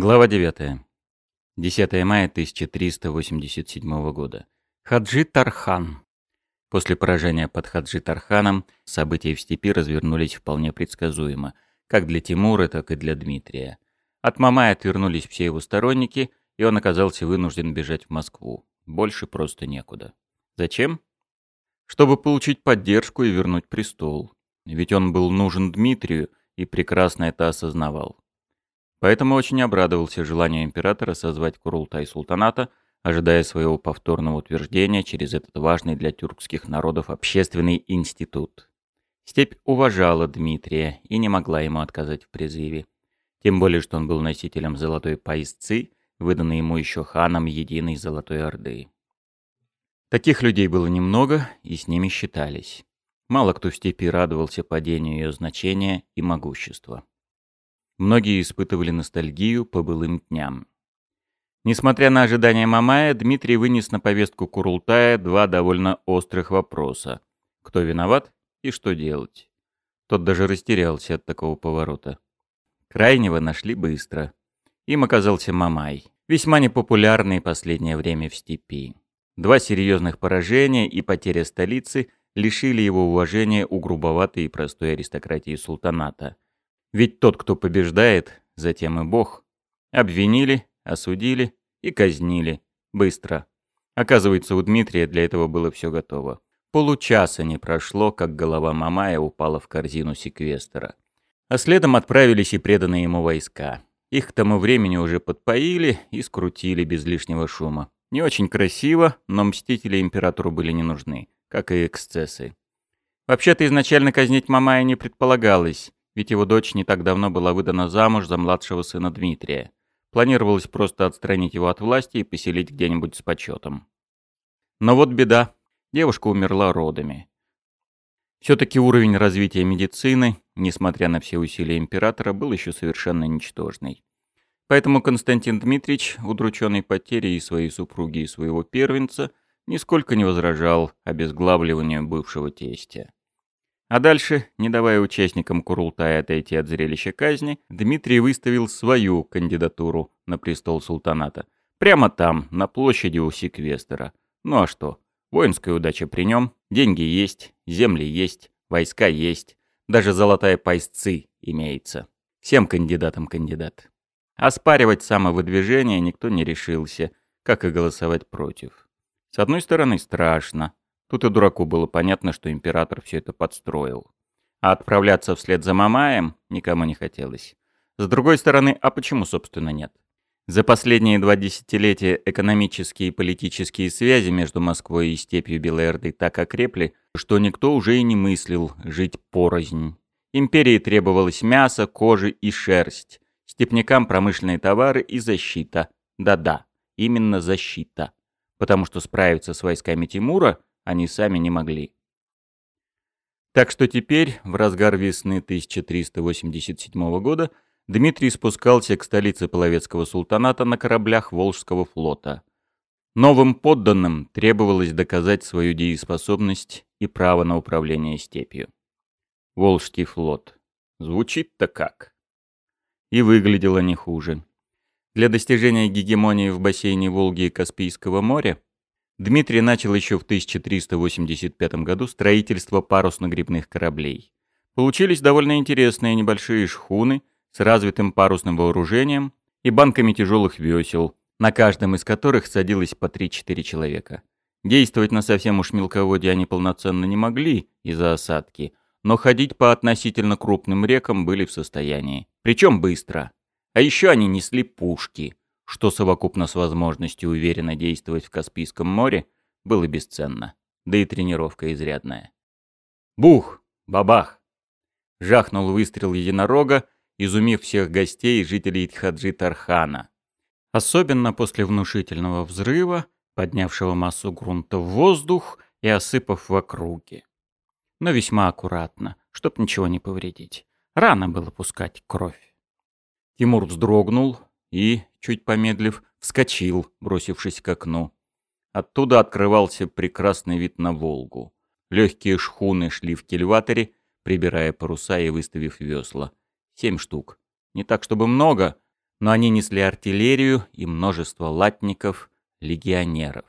Глава 9. 10 мая 1387 года. Хаджи Тархан. После поражения под Хаджи Тарханом события в степи развернулись вполне предсказуемо, как для Тимура, так и для Дмитрия. От Мамая отвернулись все его сторонники, и он оказался вынужден бежать в Москву. Больше просто некуда. Зачем? Чтобы получить поддержку и вернуть престол. Ведь он был нужен Дмитрию и прекрасно это осознавал. Поэтому очень обрадовался желанию императора созвать Курултай султаната, ожидая своего повторного утверждения через этот важный для тюркских народов общественный институт. Степь уважала Дмитрия и не могла ему отказать в призыве. Тем более, что он был носителем золотой поясцы, выданной ему еще ханом единой Золотой Орды. Таких людей было немного, и с ними считались. Мало кто в степи радовался падению ее значения и могущества. Многие испытывали ностальгию по былым дням. Несмотря на ожидания Мамая, Дмитрий вынес на повестку Курултая два довольно острых вопроса. Кто виноват и что делать? Тот даже растерялся от такого поворота. Крайнего нашли быстро. Им оказался Мамай, весьма непопулярный последнее время в степи. Два серьезных поражения и потеря столицы лишили его уважения у грубоватой и простой аристократии султаната – ведь тот, кто побеждает, затем и Бог. Обвинили, осудили и казнили. Быстро. Оказывается, у Дмитрия для этого было все готово. Получаса не прошло, как голова Мамая упала в корзину секвестора. А следом отправились и преданные ему войска. Их к тому времени уже подпоили и скрутили без лишнего шума. Не очень красиво, но мстители императору были не нужны, как и эксцессы. Вообще-то изначально казнить Мамая не предполагалось ведь его дочь не так давно была выдана замуж за младшего сына Дмитрия. Планировалось просто отстранить его от власти и поселить где-нибудь с почетом. Но вот беда. Девушка умерла родами. Все-таки уровень развития медицины, несмотря на все усилия императора, был еще совершенно ничтожный. Поэтому Константин Дмитриевич, удрученный потерей своей супруги и своего первенца, нисколько не возражал обезглавливанию бывшего тестя. А дальше, не давая участникам Курултая отойти от зрелища казни, Дмитрий выставил свою кандидатуру на престол султаната. Прямо там, на площади у секвестера. Ну а что? Воинская удача при нем, деньги есть, земли есть, войска есть, даже золотая пайсцы имеется. Всем кандидатам кандидат. Оспаривать самовыдвижение никто не решился, как и голосовать против. С одной стороны, страшно, Тут и дураку было понятно, что император все это подстроил. А отправляться вслед за Мамаем никому не хотелось. С другой стороны, а почему, собственно, нет? За последние два десятилетия экономические и политические связи между Москвой и степью Белоэрды так окрепли, что никто уже и не мыслил жить порознь. Империи требовалось мясо, кожа и шерсть. Степнякам промышленные товары и защита. Да-да, именно защита. Потому что справиться с войсками Тимура они сами не могли. Так что теперь, в разгар весны 1387 года, Дмитрий спускался к столице Половецкого султаната на кораблях Волжского флота. Новым подданным требовалось доказать свою дееспособность и право на управление степью. Волжский флот. Звучит-то как. И выглядело не хуже. Для достижения гегемонии в бассейне Волги и Каспийского моря Дмитрий начал еще в 1385 году строительство парусно-гребных кораблей. Получились довольно интересные небольшие шхуны с развитым парусным вооружением и банками тяжелых весел, на каждом из которых садилось по 3-4 человека. Действовать на совсем уж мелководье они полноценно не могли из-за осадки, но ходить по относительно крупным рекам были в состоянии. Причем быстро. А еще они несли пушки – что совокупно с возможностью уверенно действовать в Каспийском море, было бесценно, да и тренировка изрядная. Бух! Бабах! Жахнул выстрел единорога, изумив всех гостей и жителей Тхаджи Тархана. Особенно после внушительного взрыва, поднявшего массу грунта в воздух и осыпав в округе. Но весьма аккуратно, чтоб ничего не повредить. Рано было пускать кровь. Тимур вздрогнул, и, чуть помедлив, вскочил, бросившись к окну. Оттуда открывался прекрасный вид на Волгу. Легкие шхуны шли в кильваторе, прибирая паруса и выставив весла. Семь штук. Не так, чтобы много, но они несли артиллерию и множество латников, легионеров.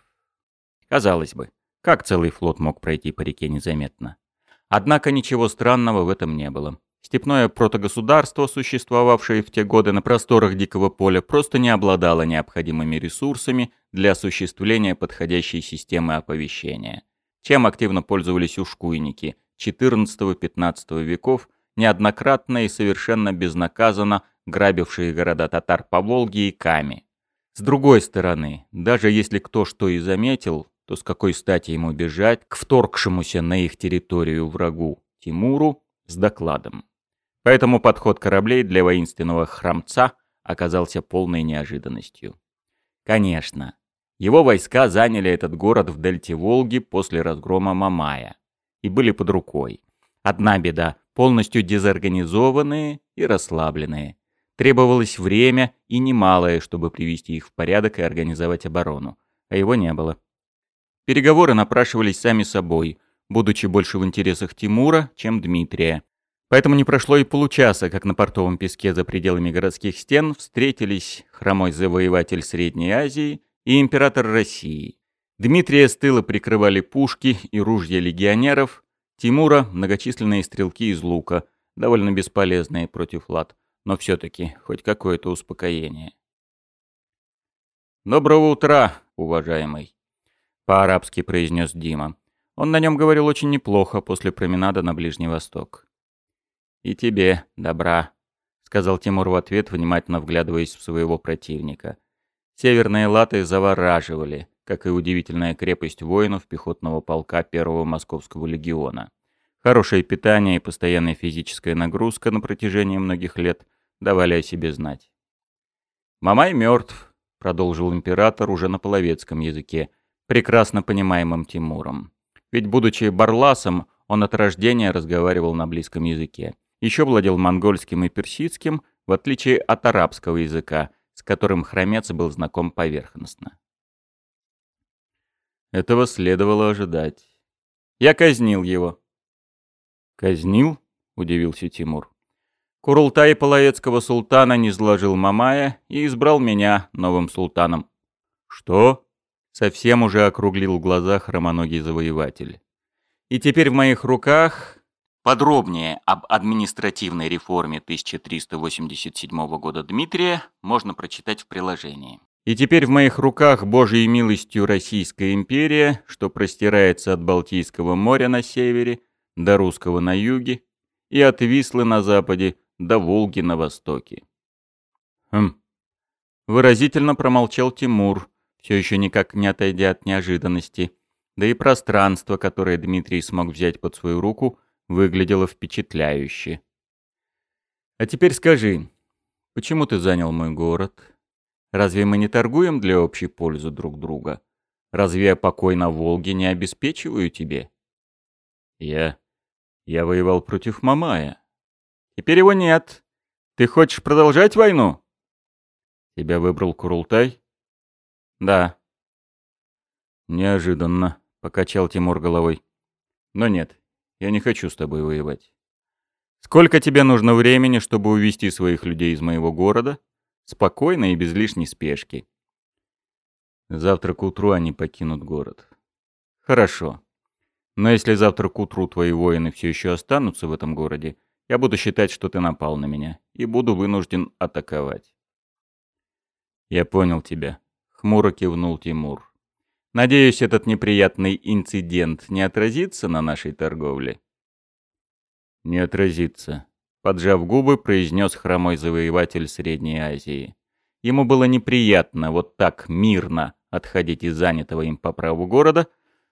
Казалось бы, как целый флот мог пройти по реке незаметно? Однако ничего странного в этом не было. Степное протогосударство, существовавшее в те годы на просторах Дикого поля, просто не обладало необходимыми ресурсами для осуществления подходящей системы оповещения. Чем активно пользовались ушкуйники XIV-XV веков, неоднократно и совершенно безнаказанно грабившие города татар по Волге и Каме. С другой стороны, даже если кто что и заметил, то с какой стати ему бежать к вторгшемуся на их территорию врагу Тимуру с докладом? Поэтому подход кораблей для воинственного храмца оказался полной неожиданностью. Конечно, его войска заняли этот город в дельте Волги после разгрома Мамая и были под рукой. Одна беда – полностью дезорганизованные и расслабленные. Требовалось время и немалое, чтобы привести их в порядок и организовать оборону, а его не было. Переговоры напрашивались сами собой, будучи больше в интересах Тимура, чем Дмитрия, Поэтому не прошло и получаса, как на портовом песке за пределами городских стен встретились хромой завоеватель Средней Азии и император России. Дмитрия с тыла прикрывали пушки и ружья легионеров, Тимура — многочисленные стрелки из лука, довольно бесполезные против лад, но все-таки хоть какое-то успокоение. «Доброго утра, уважаемый», — по-арабски произнес Дима. Он на нем говорил очень неплохо после променада на Ближний Восток. «И тебе добра», — сказал Тимур в ответ, внимательно вглядываясь в своего противника. Северные латы завораживали, как и удивительная крепость воинов пехотного полка первого Московского легиона. Хорошее питание и постоянная физическая нагрузка на протяжении многих лет давали о себе знать. «Мамай мертв», — продолжил император уже на половецком языке, прекрасно понимаемым Тимуром. Ведь, будучи барласом, он от рождения разговаривал на близком языке. Еще владел монгольским и персидским, в отличие от арабского языка, с которым хромец был знаком поверхностно. Этого следовало ожидать. Я казнил его. «Казнил?» — удивился Тимур. Курултай Полоецкого султана не сложил Мамая и избрал меня новым султаном. «Что?» — совсем уже округлил глаза хромоногий завоеватель. «И теперь в моих руках Подробнее об административной реформе 1387 года Дмитрия можно прочитать в приложении. И теперь в моих руках Божьей милостью Российская империя, что простирается от Балтийского моря на севере до Русского на юге и от Вислы на западе до Волги на востоке. Хм. Выразительно промолчал Тимур, все еще никак не отойдя от неожиданности, да и пространство, которое Дмитрий смог взять под свою руку – выглядело впечатляюще. «А теперь скажи, почему ты занял мой город? Разве мы не торгуем для общей пользы друг друга? Разве я покой на Волге не обеспечиваю тебе?» «Я... я воевал против Мамая. Теперь его нет. Ты хочешь продолжать войну?» «Тебя выбрал Курултай?» «Да». «Неожиданно», — покачал Тимур головой. «Но нет, я не хочу с тобой воевать. Сколько тебе нужно времени, чтобы увести своих людей из моего города? Спокойно и без лишней спешки. Завтра к утру они покинут город. Хорошо. Но если завтра к утру твои воины все еще останутся в этом городе, я буду считать, что ты напал на меня, и буду вынужден атаковать. Я понял тебя. Хмуро кивнул Тимур. Надеюсь, этот неприятный инцидент не отразится на нашей торговле?» «Не отразится», — поджав губы, произнес хромой завоеватель Средней Азии. Ему было неприятно вот так мирно отходить из занятого им по праву города,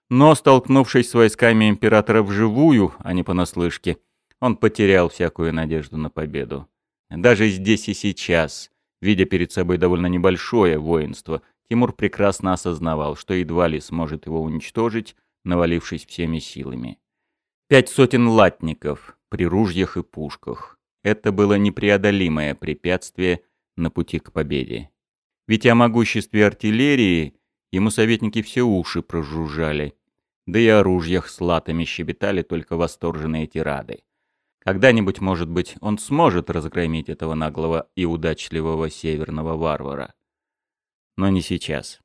но, столкнувшись с войсками императора вживую, а не понаслышке, он потерял всякую надежду на победу. Даже здесь и сейчас, видя перед собой довольно небольшое воинство, Тимур прекрасно осознавал, что едва ли сможет его уничтожить, навалившись всеми силами. Пять сотен латников при ружьях и пушках. Это было непреодолимое препятствие на пути к победе. Ведь о могуществе артиллерии ему советники все уши прожужжали, да и о ружьях с латами щебетали только восторженные тирады. Когда-нибудь, может быть, он сможет разгромить этого наглого и удачливого северного варвара. Но не сейчас.